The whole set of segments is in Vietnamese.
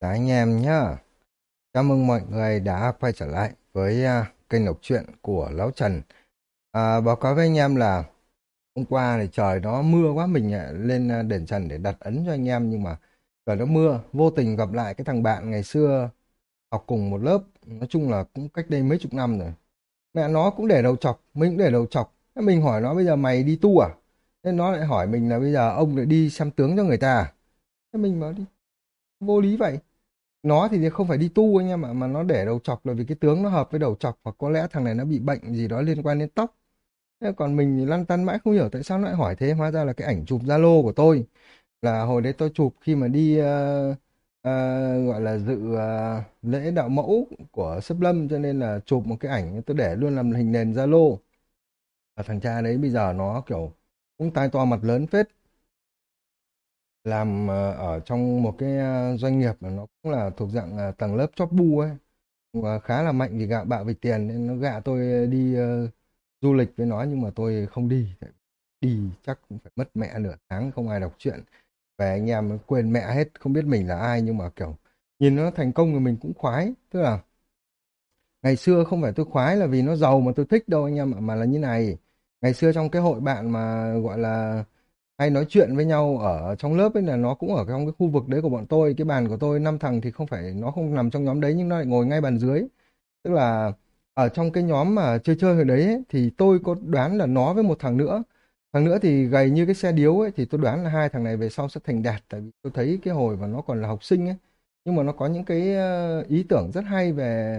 Chào anh em nhá. Chào mừng mọi người đã quay trở lại với uh, kênh đọc truyện của Lão Trần. À, báo cáo với anh em là hôm qua thì trời nó mưa quá mình à, lên à, đền Trần để đặt ấn cho anh em nhưng mà trời nó mưa, vô tình gặp lại cái thằng bạn ngày xưa học cùng một lớp, nói chung là cũng cách đây mấy chục năm rồi. Mẹ nó cũng để đầu chọc, mình cũng để đầu chọc. Thế mình hỏi nó bây giờ mày đi tu à? Nên nó lại hỏi mình là bây giờ ông lại đi xem tướng cho người ta à? Thế mình bảo đi, vô lý vậy. Nó thì không phải đi tu anh em ạ mà nó để đầu chọc là vì cái tướng nó hợp với đầu chọc hoặc có lẽ thằng này nó bị bệnh gì đó liên quan đến tóc. Thế còn mình thì lăn tăn mãi không hiểu tại sao nó lại hỏi thế. Hóa ra là cái ảnh chụp Zalo của tôi là hồi đấy tôi chụp khi mà đi uh, uh, gọi là dự uh, lễ đạo mẫu của Sấp Lâm cho nên là chụp một cái ảnh tôi để luôn làm hình nền Zalo. Và thằng cha đấy bây giờ nó kiểu cũng tai to mặt lớn phết làm ờ, ở trong một cái ờ, doanh nghiệp mà nó cũng là thuộc dạng ờ, tầng lớp chóp bu ấy và khá là mạnh vì gạ bạ vì tiền nên nó gạ tôi đi uh, du lịch với nó nhưng mà tôi không đi. Đi chắc cũng phải mất mẹ nửa tháng không ai đọc chuyện về anh em quên mẹ hết không biết mình là ai nhưng mà kiểu nhìn nó thành công thì mình cũng khoái. Tức là ngày xưa không phải tôi khoái là vì nó giàu mà tôi thích đâu anh em ạ mà là như này. Ngày xưa trong cái hội bạn mà gọi là hay nói chuyện với nhau ở trong lớp ấy là nó cũng ở trong cái khu vực đấy của bọn tôi. Cái bàn của tôi năm thằng thì không phải nó không nằm trong nhóm đấy nhưng nó lại ngồi ngay bàn dưới. Tức là ở trong cái nhóm mà chơi chơi hồi đấy ấy, thì tôi có đoán là nó với một thằng nữa. Thằng nữa thì gầy như cái xe điếu ấy thì tôi đoán là hai thằng này về sau sẽ thành đạt. Tại vì tôi thấy cái hồi mà nó còn là học sinh ấy nhưng mà nó có những cái ờ, ý tưởng rất hay về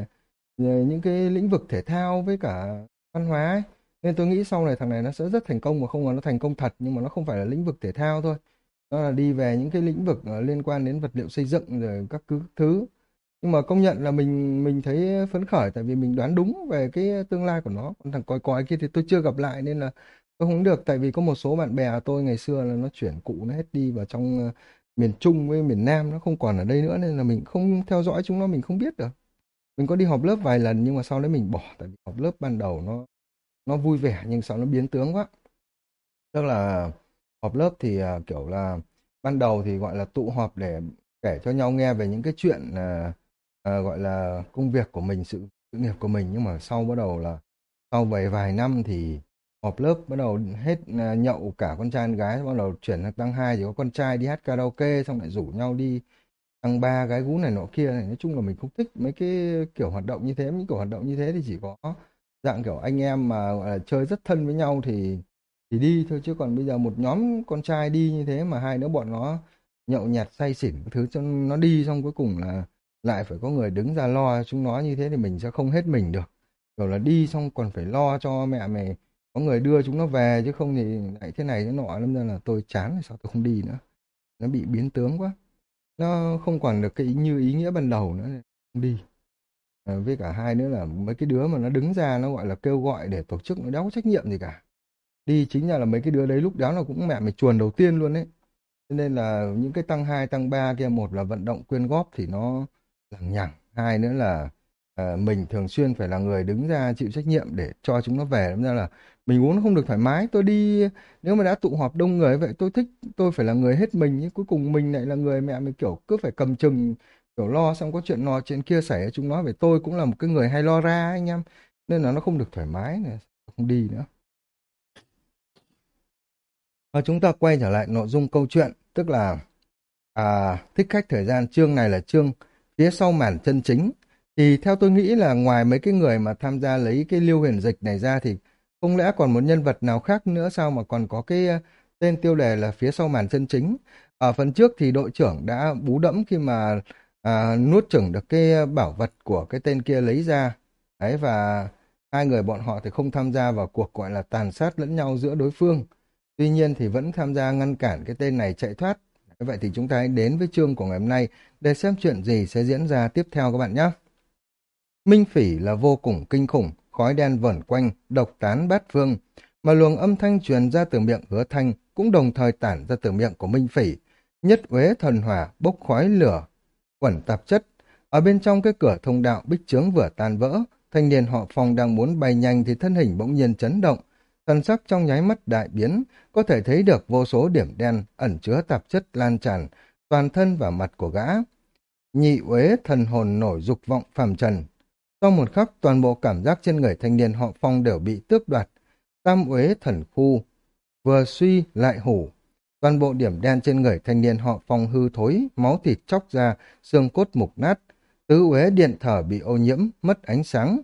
ờ, những cái lĩnh vực thể thao với cả văn hóa ấy nên tôi nghĩ sau này thằng này nó sẽ rất thành công mà không ngờ nó thành công thật, nhưng mà nó không phải là lĩnh vực thể thao thôi. Nó là đi về những cái lĩnh vực ờ, liên quan đến vật liệu xây dựng rồi các cứ, thứ. Nhưng mà công nhận là mình mình thấy phấn khởi tại vì mình đoán đúng về cái tương lai của nó. Còn thằng còi còi kia thì tôi chưa gặp lại nên là tôi không được. Tại vì có một số bạn bè tôi ngày xưa là nó chuyển cụ nó hết đi vào trong ờ, miền Trung với miền Nam, nó không còn ở đây nữa nên là mình không theo dõi chúng nó, mình không biết được. Mình có đi họp lớp vài lần nhưng mà sau đấy mình bỏ, tại vì họp lớp ban đầu nó nó vui vẻ nhưng sao nó biến tướng quá. Tức là họp lớp thì uh, kiểu là ban đầu thì gọi là tụ họp để kể cho nhau nghe về những cái chuyện uh, uh, gọi là công việc của mình sự sự nghiệp của mình. Nhưng mà sau bắt đầu là sau vài vài năm thì họp lớp bắt đầu hết uh, nhậu cả con trai con gái bắt đầu chuyển sang tăng hai thì có con trai đi hát karaoke xong lại rủ nhau đi tăng ba gái gú này nọ kia. Này nói chung là mình không thích mấy cái kiểu hoạt động như thế. Những kiểu hoạt động như thế thì chỉ có dạng kiểu anh em mà, gọi là, chơi rất thân với nhau thì thì đi thôi, chứ còn bây giờ một nhóm con trai đi như thế mà hai đứa bọn nó nhậu nhạt say xỉn cái thứ, cho nó đi xong cuối cùng là lại phải có người đứng ra lo chúng nó như thế thì mình sẽ không hết mình được. Rồi là đi xong còn phải lo cho mẹ mày, có người đưa chúng nó về, chứ không thì lại thế này thế nọ nên ra là tôi chán sao tôi không đi nữa. Nó bị biến tướng quá. Nó không còn được cái như ý nghĩa ban đầu nữa không đi. Ờ, với cả hai nữa là mấy cái đứa mà nó đứng ra nó gọi là kêu gọi để tổ chức nó đéo có trách nhiệm gì cả. Đi chính là là mấy cái đứa đấy lúc đó là cũng mẹ mày chuồn đầu tiên luôn đấy cho nên là những cái tăng hai tăng ba kia một là vận động quyên góp thì nó lằng nhằng hai nữa là à, mình thường xuyên phải là người đứng ra chịu trách nhiệm để cho chúng nó về. Nên là mình uống không được thoải mái tôi đi nếu mà đã tụ họp đông người vậy tôi thích tôi phải là người hết mình nhưng cuối cùng mình lại là người mẹ mình kiểu cứ phải cầm chừng kiểu lo xong có chuyện nọ chuyện kia xảy ra chúng nó về tôi cũng là một cái người hay lo ra anh em. Nên là nó không được thoải mái này không đi nữa. Và chúng ta quay trở lại nội dung câu chuyện tức là à, thích khách thời gian chương này là chương phía sau màn chân chính. Thì theo tôi nghĩ là ngoài mấy cái người mà tham gia lấy cái liêu huyền dịch này ra thì không lẽ còn một nhân vật nào khác nữa sao mà còn có cái tên tiêu đề là phía sau màn chân chính? Ở phần trước thì đội trưởng đã bú đẫm khi mà à, nuốt chửng được cái bảo vật của cái tên kia lấy ra. ấy và hai người bọn họ thì không tham gia vào cuộc gọi là tàn sát lẫn nhau giữa đối phương. Tuy nhiên thì vẫn tham gia ngăn cản cái tên này chạy thoát. Vậy thì chúng ta hãy đến với chương của ngày hôm nay để xem chuyện gì sẽ diễn ra tiếp theo các bạn nhé. Minh phỉ là vô cùng kinh khủng, khói đen vẩn quanh, độc tán bát phương, mà luồng âm thanh truyền ra từ miệng hứa thanh cũng đồng thời tản ra từ miệng của Minh phỉ. Nhất uế thần hỏa bốc khói lửa quẩn tạp chất. Ở bên trong cái cửa thông đạo bích trướng vừa tan vỡ, thanh niên họ phòng đang muốn bay nhanh thì thân hình bỗng nhiên chấn động. Thần sắc trong nháy mắt đại biến, có thể thấy được vô số điểm đen ẩn chứa tạp chất lan tràn, toàn thân và mặt của gã. nhị uế thần hồn nổi dục vọng phàm trần. Sau một khắc, toàn bộ cảm giác trên người thanh niên họ phong đều bị tước đoạt. Tam uế thần khu, vừa suy lại hủ. Toàn bộ điểm đen trên người thanh niên họ phong hư thối, máu thịt chóc ra, xương cốt mục nát. Tứ uế điện thở bị ô nhiễm, mất ánh sáng.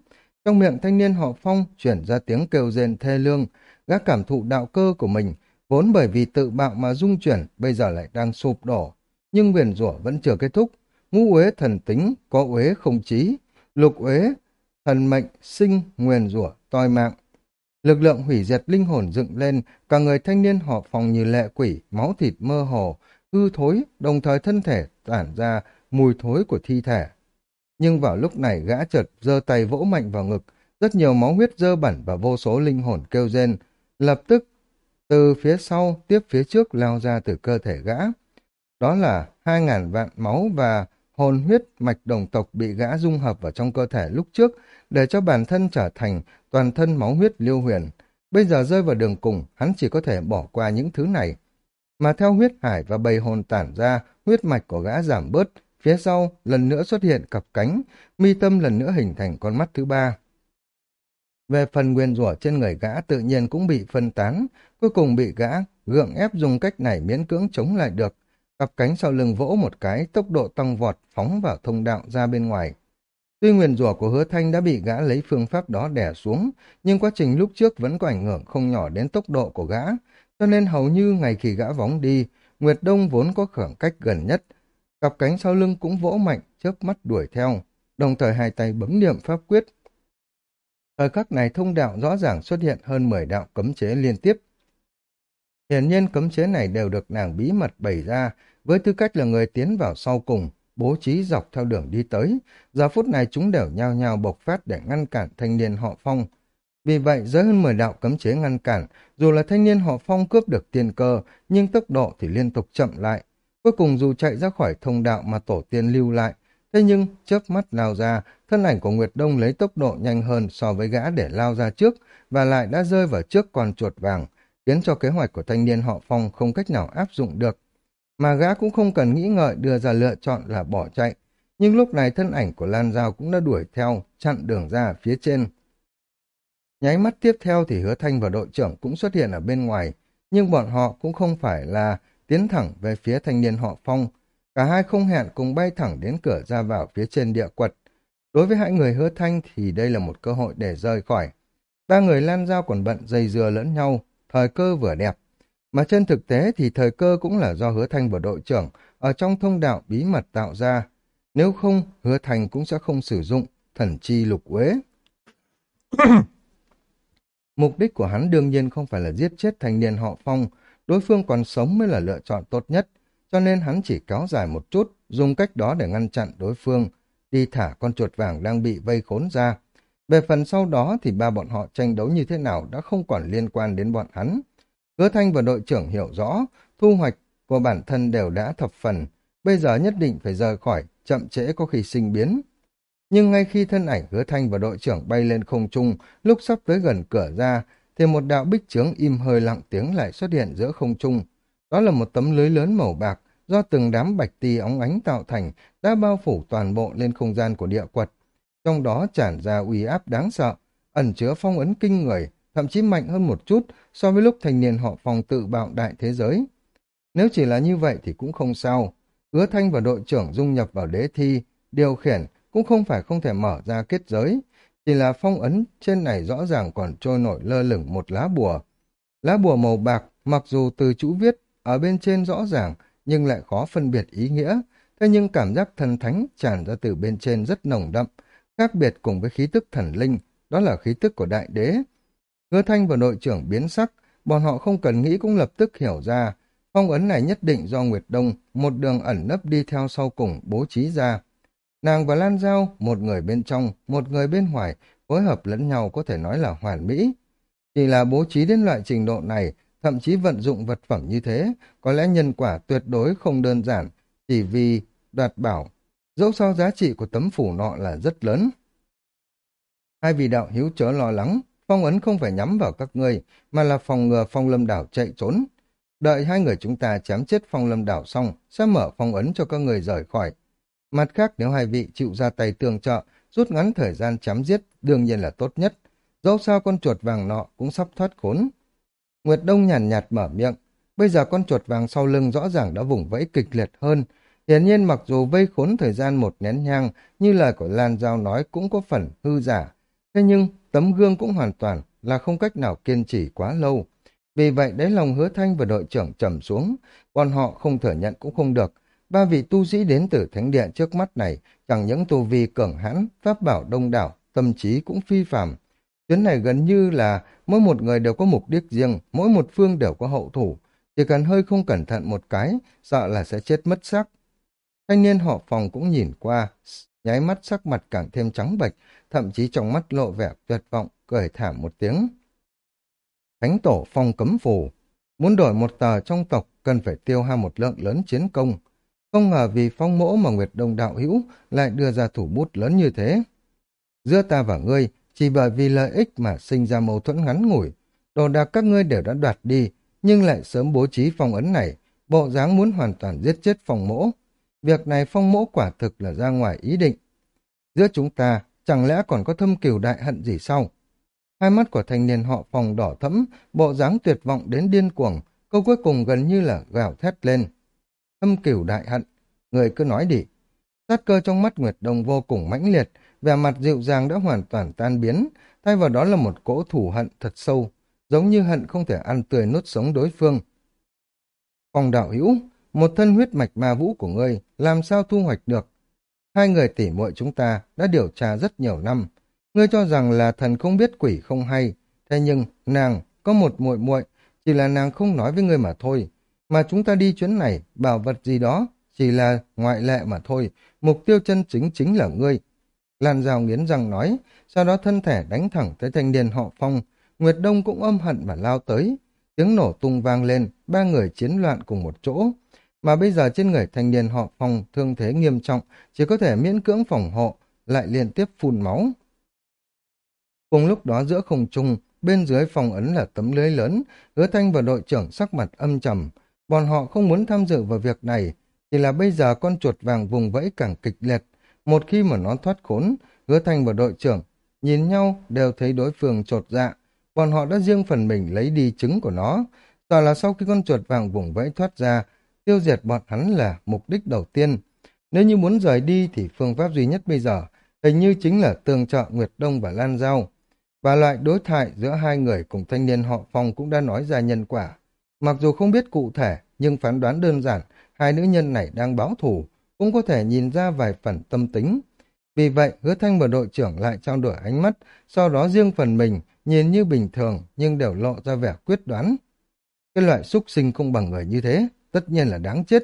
Trong miệng thanh niên họ phong chuyển ra tiếng kêu rên thê lương, gác cảm thụ đạo cơ của mình, vốn bởi vì tự bạo mà dung chuyển, bây giờ lại đang sụp đổ. Nhưng nguyền rủa vẫn chưa kết thúc. Ngũ uế thần tính, có uế không trí. Lục uế, thần mệnh, sinh, nguyền rủa toi mạng. Lực lượng hủy diệt linh hồn dựng lên, cả người thanh niên họ phòng như lệ quỷ, máu thịt mơ hồ, hư thối, đồng thời thân thể tản ra mùi thối của thi thể. Nhưng vào lúc này gã chợt giơ tay vỗ mạnh vào ngực, rất nhiều máu huyết dơ bẩn và vô số linh hồn kêu rên, lập tức từ phía sau tiếp phía trước lao ra từ cơ thể gã. Đó là hai ngàn vạn máu và hồn huyết mạch đồng tộc bị gã dung hợp vào trong cơ thể lúc trước để cho bản thân trở thành toàn thân máu huyết liêu huyền. Bây giờ rơi vào đường cùng, hắn chỉ có thể bỏ qua những thứ này. Mà theo huyết hải và bầy hồn tản ra, huyết mạch của gã giảm bớt, phía sau lần nữa xuất hiện cặp cánh, mi tâm lần nữa hình thành con mắt thứ ba. Về phần nguyên rủa trên người gã tự nhiên cũng bị phân tán, cuối cùng bị gã gượng ép dùng cách này miễn cưỡng chống lại được. Cặp cánh sau lưng vỗ một cái, tốc độ tăng vọt phóng vào thông đạo ra bên ngoài. Tuy nguyền rủa của hứa thanh đã bị gã lấy phương pháp đó đè xuống, nhưng quá trình lúc trước vẫn có ảnh hưởng không nhỏ đến tốc độ của gã, cho nên hầu như ngày khi gã vóng đi, Nguyệt Đông vốn có khoảng cách gần nhất. Cặp cánh sau lưng cũng vỗ mạnh, chớp mắt đuổi theo, đồng thời hai tay bấm niệm pháp quyết. Thời khắc này thông đạo rõ ràng xuất hiện hơn 10 đạo cấm chế liên tiếp. Hiển nhiên cấm chế này đều được nàng bí mật bày ra, với tư cách là người tiến vào sau cùng, bố trí dọc theo đường đi tới. Giờ phút này chúng đều nhao nhao bộc phát để ngăn cản thanh niên họ phong. Vì vậy, dưới hơn 10 đạo cấm chế ngăn cản, dù là thanh niên họ phong cướp được tiên cơ, nhưng tốc độ thì liên tục chậm lại. Cuối cùng dù chạy ra khỏi thông đạo mà tổ tiên lưu lại, thế nhưng chớp mắt lao ra, thân ảnh của Nguyệt Đông lấy tốc độ nhanh hơn so với gã để lao ra trước, và lại đã rơi vào trước con chuột vàng, khiến cho kế hoạch của thanh niên họ phong không cách nào áp dụng được mà gã cũng không cần nghĩ ngợi đưa ra lựa chọn là bỏ chạy. Nhưng lúc này thân ảnh của Lan Giao cũng đã đuổi theo, chặn đường ra phía trên. Nháy mắt tiếp theo thì hứa thanh và đội trưởng cũng xuất hiện ở bên ngoài, nhưng bọn họ cũng không phải là tiến thẳng về phía thanh niên họ phong. Cả hai không hẹn cùng bay thẳng đến cửa ra vào phía trên địa quật. Đối với hai người hứa thanh thì đây là một cơ hội để rời khỏi. Ba người Lan Giao còn bận dây dưa lẫn nhau, thời cơ vừa đẹp. Mà trên thực tế thì thời cơ cũng là do hứa thanh và đội trưởng ở trong thông đạo bí mật tạo ra. Nếu không, hứa thanh cũng sẽ không sử dụng thần chi lục uế. Mục đích của hắn đương nhiên không phải là giết chết thanh niên họ phong, đối phương còn sống mới là lựa chọn tốt nhất, cho nên hắn chỉ kéo dài một chút, dùng cách đó để ngăn chặn đối phương, đi thả con chuột vàng đang bị vây khốn ra. Về phần sau đó thì ba bọn họ tranh đấu như thế nào đã không còn liên quan đến bọn hắn. Hứa Thanh và đội trưởng hiểu rõ, thu hoạch của bản thân đều đã thập phần, bây giờ nhất định phải rời khỏi, chậm trễ có khi sinh biến. Nhưng ngay khi thân ảnh hứa Thanh và đội trưởng bay lên không trung, lúc sắp tới gần cửa ra, thì một đạo bích trướng im hơi lặng tiếng lại xuất hiện giữa không trung. Đó là một tấm lưới lớn màu bạc, do từng đám bạch tì óng ánh tạo thành, đã bao phủ toàn bộ lên không gian của địa quật. Trong đó tràn ra uy áp đáng sợ, ẩn chứa phong ấn kinh người, thậm chí mạnh hơn một chút so với lúc thành niên họ phòng tự bạo đại thế giới. Nếu chỉ là như vậy thì cũng không sao. Ứa Thanh và đội trưởng dung nhập vào đế thi, điều khiển cũng không phải không thể mở ra kết giới. Chỉ là phong ấn trên này rõ ràng còn trôi nổi lơ lửng một lá bùa. Lá bùa màu bạc, mặc dù từ chữ viết ở bên trên rõ ràng, nhưng lại khó phân biệt ý nghĩa. Thế nhưng cảm giác thần thánh tràn ra từ bên trên rất nồng đậm, khác biệt cùng với khí tức thần linh, đó là khí tức của đại đế. Hứa Thanh và đội trưởng biến sắc, bọn họ không cần nghĩ cũng lập tức hiểu ra. Phong ấn này nhất định do Nguyệt Đông, một đường ẩn nấp đi theo sau cùng bố trí ra. Nàng và Lan Giao, một người bên trong, một người bên ngoài, phối hợp lẫn nhau có thể nói là hoàn mỹ. Chỉ là bố trí đến loại trình độ này, thậm chí vận dụng vật phẩm như thế, có lẽ nhân quả tuyệt đối không đơn giản, chỉ vì đoạt bảo. Dẫu sao giá trị của tấm phủ nọ là rất lớn. Hai vị đạo hiếu chớ lo lắng, phong ấn không phải nhắm vào các ngươi, mà là phòng ngừa phong lâm đảo chạy trốn. Đợi hai người chúng ta chém chết phong lâm đảo xong, sẽ mở phong ấn cho các người rời khỏi. Mặt khác nếu hai vị chịu ra tay tương trợ, rút ngắn thời gian chém giết đương nhiên là tốt nhất. Dẫu sao con chuột vàng nọ cũng sắp thoát khốn. Nguyệt Đông nhàn nhạt, nhạt mở miệng. Bây giờ con chuột vàng sau lưng rõ ràng đã vùng vẫy kịch liệt hơn. Hiển nhiên mặc dù vây khốn thời gian một nén nhang, như lời của Lan Giao nói cũng có phần hư giả. Thế nhưng tấm gương cũng hoàn toàn là không cách nào kiên trì quá lâu. Vì vậy đáy lòng hứa thanh và đội trưởng trầm xuống, còn họ không thừa nhận cũng không được. Ba vị tu sĩ đến từ thánh điện trước mắt này, chẳng những tu vi cường hãn, pháp bảo đông đảo, tâm trí cũng phi phàm. Chuyến này gần như là mỗi một người đều có mục đích riêng, mỗi một phương đều có hậu thủ. Chỉ cần hơi không cẩn thận một cái, sợ là sẽ chết mất sắc. Thanh niên họ phòng cũng nhìn qua, nháy mắt sắc mặt càng thêm trắng bệch, thậm chí trong mắt lộ vẻ tuyệt vọng, cười thảm một tiếng. Thánh tổ phong cấm phù, muốn đổi một tờ trong tộc cần phải tiêu hao một lượng lớn chiến công. Không ngờ vì phong mỗ mà Nguyệt Đông đạo hữu lại đưa ra thủ bút lớn như thế. Giữa ta và ngươi, chỉ bởi vì lợi ích mà sinh ra mâu thuẫn ngắn ngủi, đồ đạc các ngươi đều đã đoạt đi, nhưng lại sớm bố trí phong ấn này, bộ dáng muốn hoàn toàn giết chết phong mỗ. Việc này phong mỗ quả thực là ra ngoài ý định. Giữa chúng ta, chẳng lẽ còn có thâm cừu đại hận gì sau? Hai mắt của thanh niên họ phòng đỏ thẫm, bộ dáng tuyệt vọng đến điên cuồng, câu cuối cùng gần như là gào thét lên. Thâm cửu đại hận, người cứ nói đi. Sát cơ trong mắt Nguyệt Đông vô cùng mãnh liệt, vẻ mặt dịu dàng đã hoàn toàn tan biến, thay vào đó là một cỗ thủ hận thật sâu, giống như hận không thể ăn tươi nuốt sống đối phương. Phòng đạo hữu, một thân huyết mạch ma vũ của ngươi, làm sao thu hoạch được? Hai người tỉ muội chúng ta đã điều tra rất nhiều năm, Ngươi cho rằng là thần không biết quỷ không hay, thế nhưng nàng có một muội muội, chỉ là nàng không nói với ngươi mà thôi. Mà chúng ta đi chuyến này, bảo vật gì đó, chỉ là ngoại lệ mà thôi, mục tiêu chân chính chính là ngươi. Lan rào nghiến răng nói, sau đó thân thể đánh thẳng tới thanh niên họ phong, Nguyệt Đông cũng âm hận mà lao tới. Tiếng nổ tung vang lên, ba người chiến loạn cùng một chỗ. Mà bây giờ trên người thanh niên họ phong thương thế nghiêm trọng, chỉ có thể miễn cưỡng phòng hộ, lại liên tiếp phun máu. Cùng lúc đó giữa không trung, bên dưới phòng ấn là tấm lưới lớn, hứa thanh và đội trưởng sắc mặt âm trầm. Bọn họ không muốn tham dự vào việc này, chỉ là bây giờ con chuột vàng vùng vẫy càng kịch liệt. Một khi mà nó thoát khốn, hứa thanh và đội trưởng nhìn nhau đều thấy đối phương trột dạ. Bọn họ đã riêng phần mình lấy đi trứng của nó. Tòa là sau khi con chuột vàng vùng vẫy thoát ra, tiêu diệt bọn hắn là mục đích đầu tiên. Nếu như muốn rời đi thì phương pháp duy nhất bây giờ hình như chính là tương trợ Nguyệt Đông và Lan Giao. Và loại đối thoại giữa hai người cùng thanh niên họ Phong cũng đã nói ra nhân quả. Mặc dù không biết cụ thể, nhưng phán đoán đơn giản, hai nữ nhân này đang báo thù, cũng có thể nhìn ra vài phần tâm tính. Vì vậy, hứa thanh và đội trưởng lại trao đổi ánh mắt, sau đó riêng phần mình, nhìn như bình thường, nhưng đều lộ ra vẻ quyết đoán. Cái loại xúc sinh không bằng người như thế, tất nhiên là đáng chết.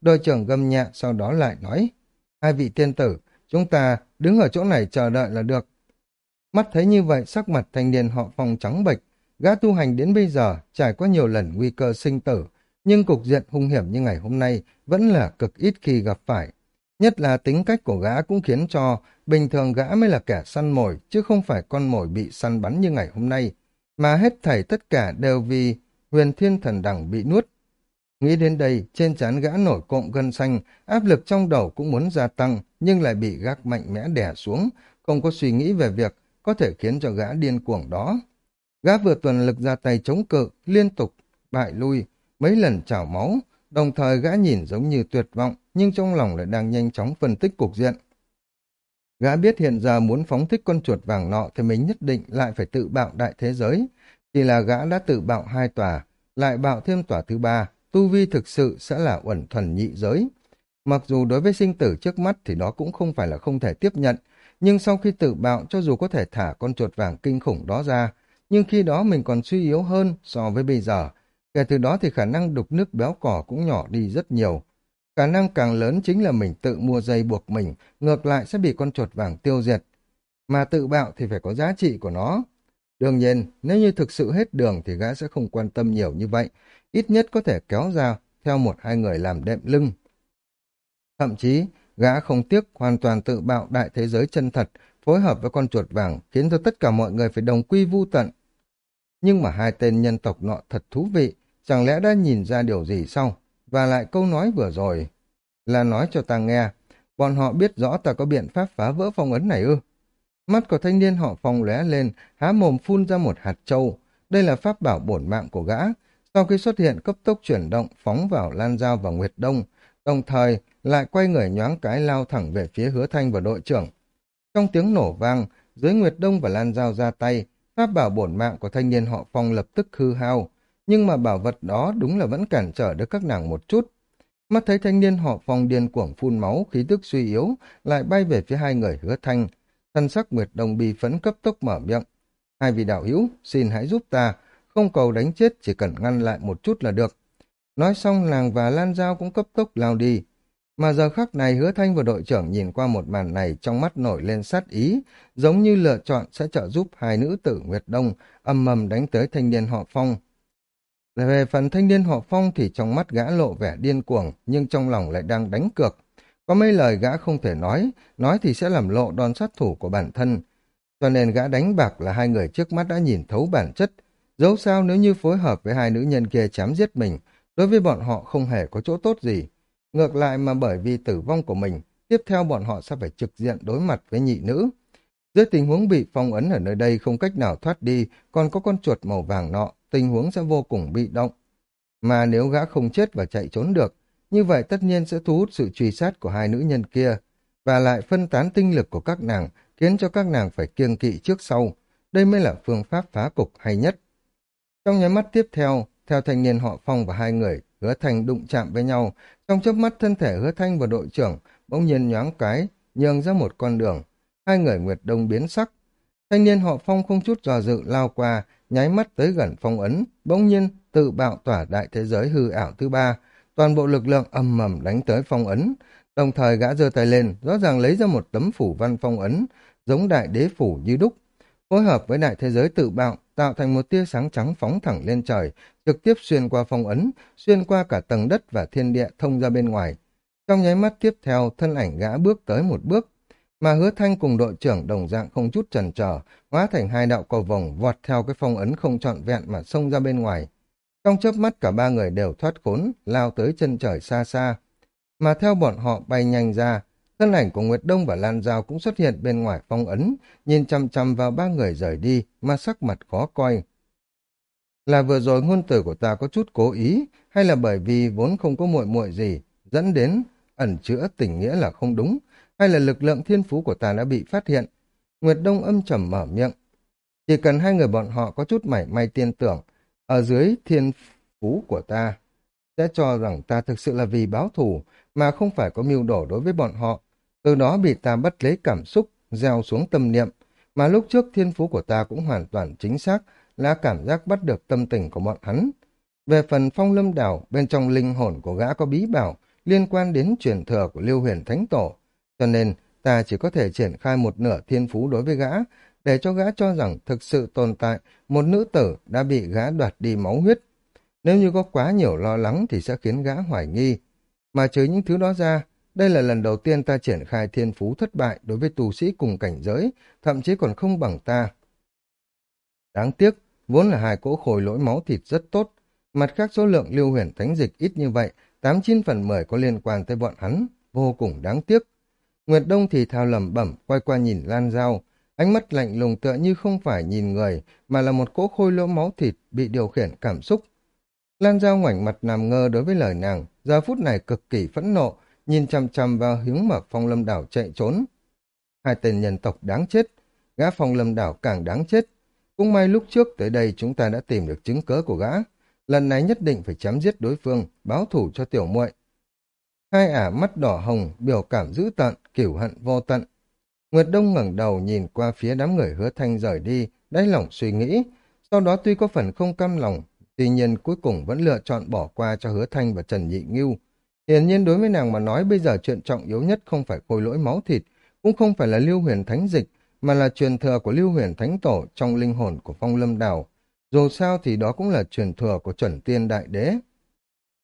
Đội trưởng gầm nhẹ, sau đó lại nói, hai vị tiên tử, chúng ta đứng ở chỗ này chờ đợi là được, Mắt thấy như vậy, sắc mặt thanh niên họ phòng trắng bệch, gã tu hành đến bây giờ trải qua nhiều lần nguy cơ sinh tử, nhưng cục diện hung hiểm như ngày hôm nay vẫn là cực ít khi gặp phải. Nhất là tính cách của gã cũng khiến cho bình thường gã mới là kẻ săn mồi, chứ không phải con mồi bị săn bắn như ngày hôm nay, mà hết thảy tất cả đều vì huyền thiên thần đẳng bị nuốt. Nghĩ đến đây, trên trán gã nổi cộm gân xanh, áp lực trong đầu cũng muốn gia tăng, nhưng lại bị gác mạnh mẽ đè xuống, không có suy nghĩ về việc có thể khiến cho gã điên cuồng đó. Gã vừa tuần lực ra tay chống cự, liên tục, bại lui, mấy lần chảo máu, đồng thời gã nhìn giống như tuyệt vọng, nhưng trong lòng lại đang nhanh chóng phân tích cục diện. Gã biết hiện giờ muốn phóng thích con chuột vàng nọ thì mình nhất định lại phải tự bạo đại thế giới. Chỉ là gã đã tự bạo hai tòa, lại bạo thêm tòa thứ ba, tu vi thực sự sẽ là uẩn thuần nhị giới. Mặc dù đối với sinh tử trước mắt thì đó cũng không phải là không thể tiếp nhận, nhưng sau khi tự bạo cho dù có thể thả con chuột vàng kinh khủng đó ra, nhưng khi đó mình còn suy yếu hơn so với bây giờ. Kể từ đó thì khả năng đục nước béo cỏ cũng nhỏ đi rất nhiều. Khả năng càng lớn chính là mình tự mua dây buộc mình, ngược lại sẽ bị con chuột vàng tiêu diệt. Mà tự bạo thì phải có giá trị của nó. Đương nhiên, nếu như thực sự hết đường thì gã sẽ không quan tâm nhiều như vậy, ít nhất có thể kéo ra theo một hai người làm đệm lưng. Thậm chí, Gã không tiếc hoàn toàn tự bạo đại thế giới chân thật, phối hợp với con chuột vàng, khiến cho tất cả mọi người phải đồng quy vu tận. Nhưng mà hai tên nhân tộc nọ thật thú vị, chẳng lẽ đã nhìn ra điều gì sau? Và lại câu nói vừa rồi là nói cho ta nghe, Bọn họ biết rõ ta có biện pháp phá vỡ phong ấn này ư? Mắt của thanh niên họ phong lóe lên, há mồm phun ra một hạt trâu. Đây là pháp bảo bổn mạng của gã. Sau khi xuất hiện cấp tốc chuyển động, phóng vào Lan Giao và Nguyệt Đông, đồng thời lại quay người nhoáng cái lao thẳng về phía hứa thanh và đội trưởng. Trong tiếng nổ vang, dưới Nguyệt Đông và Lan Giao ra tay, pháp bảo bổn mạng của thanh niên họ phong lập tức hư hao. Nhưng mà bảo vật đó đúng là vẫn cản trở được các nàng một chút. Mắt thấy thanh niên họ phong điên cuồng phun máu, khí tức suy yếu, lại bay về phía hai người hứa thanh. Thân sắc Nguyệt Đông bi phấn cấp tốc mở miệng. Hai vị đạo hữu, xin hãy giúp ta, không cầu đánh chết, chỉ cần ngăn lại một chút là được. Nói xong nàng và Lan Giao cũng cấp tốc lao đi. Mà giờ khắc này hứa thanh và đội trưởng nhìn qua một màn này trong mắt nổi lên sát ý, giống như lựa chọn sẽ trợ giúp hai nữ tử Nguyệt Đông âm mầm đánh tới thanh niên họ Phong. Về phần thanh niên họ Phong thì trong mắt gã lộ vẻ điên cuồng, nhưng trong lòng lại đang đánh cược. Có mấy lời gã không thể nói, nói thì sẽ làm lộ đòn sát thủ của bản thân. Cho nên gã đánh bạc là hai người trước mắt đã nhìn thấu bản chất. Dẫu sao nếu như phối hợp với hai nữ nhân kia chém giết mình, đối với bọn họ không hề có chỗ tốt gì. Ngược lại mà bởi vì tử vong của mình, tiếp theo bọn họ sẽ phải trực diện đối mặt với nhị nữ. Dưới tình huống bị phong ấn ở nơi đây không cách nào thoát đi, còn có con chuột màu vàng nọ, tình huống sẽ vô cùng bị động. Mà nếu gã không chết và chạy trốn được, như vậy tất nhiên sẽ thu hút sự truy sát của hai nữ nhân kia, và lại phân tán tinh lực của các nàng, khiến cho các nàng phải kiêng kỵ trước sau. Đây mới là phương pháp phá cục hay nhất. Trong nháy mắt tiếp theo, theo thanh niên họ Phong và hai người, hứa thanh đụng chạm với nhau, trong chớp mắt thân thể hứa thanh và đội trưởng bỗng nhiên nhoáng cái, nhường ra một con đường. Hai người Nguyệt Đông biến sắc. Thanh niên họ Phong không chút dò dự lao qua, nháy mắt tới gần phong ấn, bỗng nhiên tự bạo tỏa đại thế giới hư ảo thứ ba, toàn bộ lực lượng ầm mầm đánh tới phong ấn, đồng thời gã giơ tay lên, rõ ràng lấy ra một tấm phủ văn phong ấn, giống đại đế phủ như đúc, phối hợp với đại thế giới tự bạo, tạo thành một tia sáng trắng phóng thẳng lên trời, trực tiếp xuyên qua phong ấn, xuyên qua cả tầng đất và thiên địa thông ra bên ngoài. Trong nháy mắt tiếp theo, thân ảnh gã bước tới một bước, mà hứa thanh cùng đội trưởng đồng dạng không chút chần chờ hóa thành hai đạo cầu vồng vọt theo cái phong ấn không trọn vẹn mà xông ra bên ngoài. Trong chớp mắt cả ba người đều thoát khốn, lao tới chân trời xa xa. Mà theo bọn họ bay nhanh ra, thân ảnh của Nguyệt Đông và Lan Giao cũng xuất hiện bên ngoài phong ấn, nhìn chăm chăm vào ba người rời đi, mà sắc mặt khó coi. Là vừa rồi ngôn từ của ta có chút cố ý, hay là bởi vì vốn không có muội muội gì, dẫn đến ẩn chữa tình nghĩa là không đúng, hay là lực lượng thiên phú của ta đã bị phát hiện. Nguyệt Đông âm trầm mở miệng. Chỉ cần hai người bọn họ có chút mảy may tiên tưởng, ở dưới thiên phú của ta, sẽ cho rằng ta thực sự là vì báo thù, mà không phải có mưu đổ đối với bọn họ. Từ đó bị ta bắt lấy cảm xúc, gieo xuống tâm niệm, mà lúc trước thiên phú của ta cũng hoàn toàn chính xác là cảm giác bắt được tâm tình của bọn hắn. Về phần phong lâm đảo, bên trong linh hồn của gã có bí bảo liên quan đến truyền thừa của Liêu Huyền Thánh Tổ, cho nên ta chỉ có thể triển khai một nửa thiên phú đối với gã, để cho gã cho rằng thực sự tồn tại một nữ tử đã bị gã đoạt đi máu huyết. Nếu như có quá nhiều lo lắng thì sẽ khiến gã hoài nghi. Mà trừ những thứ đó ra, đây là lần đầu tiên ta triển khai thiên phú thất bại đối với tù sĩ cùng cảnh giới, thậm chí còn không bằng ta. Đáng tiếc, vốn là hai cỗ khối lỗi máu thịt rất tốt. Mặt khác số lượng lưu huyền thánh dịch ít như vậy, 89 phần 10 có liên quan tới bọn hắn, vô cùng đáng tiếc. Nguyệt Đông thì thao lẩm bẩm, quay qua nhìn Lan Giao, ánh mắt lạnh lùng tựa như không phải nhìn người, mà là một cỗ khôi lỗ máu thịt bị điều khiển cảm xúc. Lan Giao ngoảnh mặt nằm ngơ đối với lời nàng, giờ phút này cực kỳ phẫn nộ, nhìn chăm chăm vào hướng mà phong lâm đảo chạy trốn. Hai tên nhân tộc đáng chết, gã phong lâm đảo càng đáng chết. Cũng may lúc trước tới đây chúng ta đã tìm được chứng cớ của gã. Lần này nhất định phải chém giết đối phương, báo thủ cho tiểu muội. Hai ả mắt đỏ hồng, biểu cảm dữ tận, kiểu hận vô tận. Nguyệt Đông ngẩng đầu nhìn qua phía đám người hứa thanh rời đi, đáy lòng suy nghĩ. Sau đó tuy có phần không cam lòng, tuy nhiên cuối cùng vẫn lựa chọn bỏ qua cho hứa thanh và Trần Nhị Ngưu. Hiển nhiên đối với nàng mà nói bây giờ chuyện trọng yếu nhất không phải khôi lỗi máu thịt, cũng không phải là lưu huyền thánh dịch, mà là truyền thừa của lưu huyền thánh tổ trong linh hồn của phong lâm đảo. Dù sao thì đó cũng là truyền thừa của chuẩn tiên đại đế.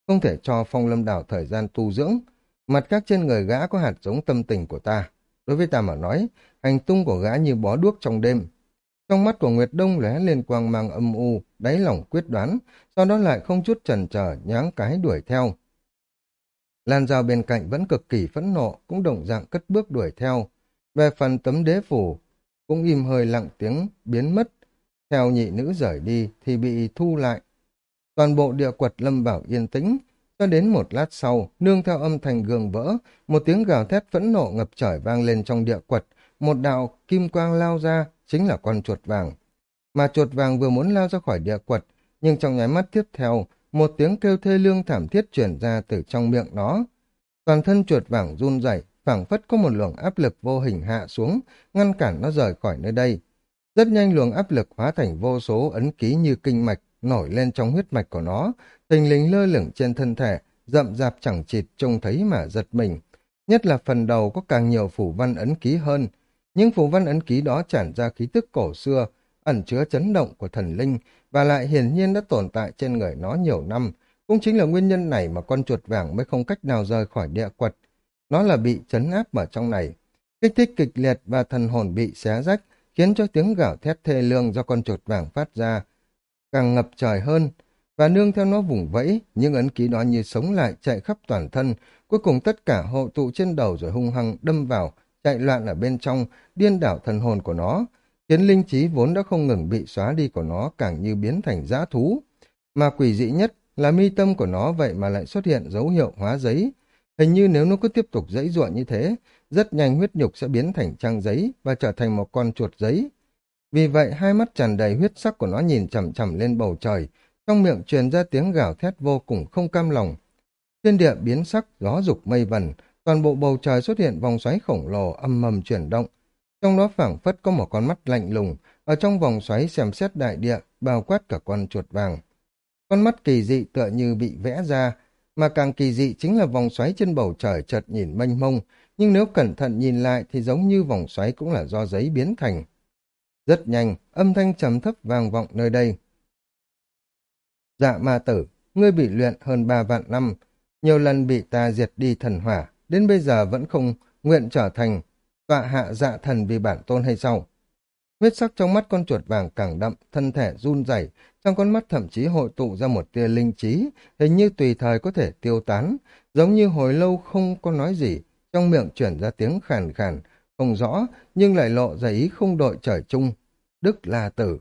Không thể cho phong lâm đảo thời gian tu dưỡng, mặt khác trên người gã có hạt giống tâm tình của ta. Đối với ta mà nói, hành tung của gã như bó đuốc trong đêm. Trong mắt của Nguyệt Đông lóe lên quang mang âm u, đáy lòng quyết đoán, sau đó lại không chút chần chờ nháng cái đuổi theo. Lan Giao bên cạnh vẫn cực kỳ phẫn nộ, cũng động dạng cất bước đuổi theo. Về phần tấm đế phủ, cũng im hơi lặng tiếng, biến mất. Theo nhị nữ rời đi thì bị thu lại. Toàn bộ địa quật lâm bảo yên tĩnh, cho đến một lát sau, nương theo âm thanh gương vỡ, một tiếng gào thét phẫn nộ ngập trời vang lên trong địa quật, một đạo kim quang lao ra, chính là con chuột vàng. Mà chuột vàng vừa muốn lao ra khỏi địa quật, nhưng trong nháy mắt tiếp theo, một tiếng kêu thê lương thảm thiết truyền ra từ trong miệng nó. Toàn thân chuột vàng run rẩy, phảng phất có một luồng áp lực vô hình hạ xuống, ngăn cản nó rời khỏi nơi đây. Rất nhanh luồng áp lực hóa thành vô số ấn ký như kinh mạch nổi lên trong huyết mạch của nó, tình lính lơ lửng trên thân thể, rậm rạp chẳng chịt trông thấy mà giật mình. Nhất là phần đầu có càng nhiều phủ văn ấn ký hơn. Những phủ văn ấn ký đó tràn ra khí tức cổ xưa, ẩn chứa chấn động của thần linh, và lại hiển nhiên đã tồn tại trên người nó nhiều năm. Cũng chính là nguyên nhân này mà con chuột vàng mới không cách nào rời khỏi địa quật. Nó là bị chấn áp ở trong này. Kích thích kịch liệt và thần hồn bị xé rách, khiến cho tiếng gào thét thê lương do con chuột vàng phát ra càng ngập trời hơn, và nương theo nó vùng vẫy, những ấn ký đó như sống lại chạy khắp toàn thân, cuối cùng tất cả hộ tụ trên đầu rồi hung hăng đâm vào, chạy loạn ở bên trong, điên đảo thần hồn của nó, khiến linh trí vốn đã không ngừng bị xóa đi của nó càng như biến thành dã thú. Mà quỷ dị nhất là mi tâm của nó vậy mà lại xuất hiện dấu hiệu hóa giấy. Hình như nếu nó cứ tiếp tục dãy ruộng như thế, rất nhanh huyết nhục sẽ biến thành trang giấy và trở thành một con chuột giấy. Vì vậy hai mắt tràn đầy huyết sắc của nó nhìn chằm chằm lên bầu trời, trong miệng truyền ra tiếng gào thét vô cùng không cam lòng. Thiên địa biến sắc, gió dục mây vần, toàn bộ bầu trời xuất hiện vòng xoáy khổng lồ âm mầm chuyển động. Trong đó phảng phất có một con mắt lạnh lùng, ở trong vòng xoáy xem xét đại địa, bao quát cả con chuột vàng. Con mắt kỳ dị tựa như bị vẽ ra, mà càng kỳ dị chính là vòng xoáy trên bầu trời chợt nhìn mênh mông, nhưng nếu cẩn thận nhìn lại thì giống như vòng xoáy cũng là do giấy biến thành. Rất nhanh, âm thanh trầm thấp vang vọng nơi đây. Dạ ma tử, ngươi bị luyện hơn ba vạn năm, nhiều lần bị ta diệt đi thần hỏa, đến bây giờ vẫn không nguyện trở thành tọa hạ dạ thần vì bản tôn hay sao? Huyết sắc trong mắt con chuột vàng càng đậm, thân thể run rẩy, trong con mắt thậm chí hội tụ ra một tia linh trí, hình như tùy thời có thể tiêu tán, giống như hồi lâu không có nói gì, trong miệng chuyển ra tiếng khàn khàn, không rõ, nhưng lại lộ ra ý không đội trời chung. Đức là Tử.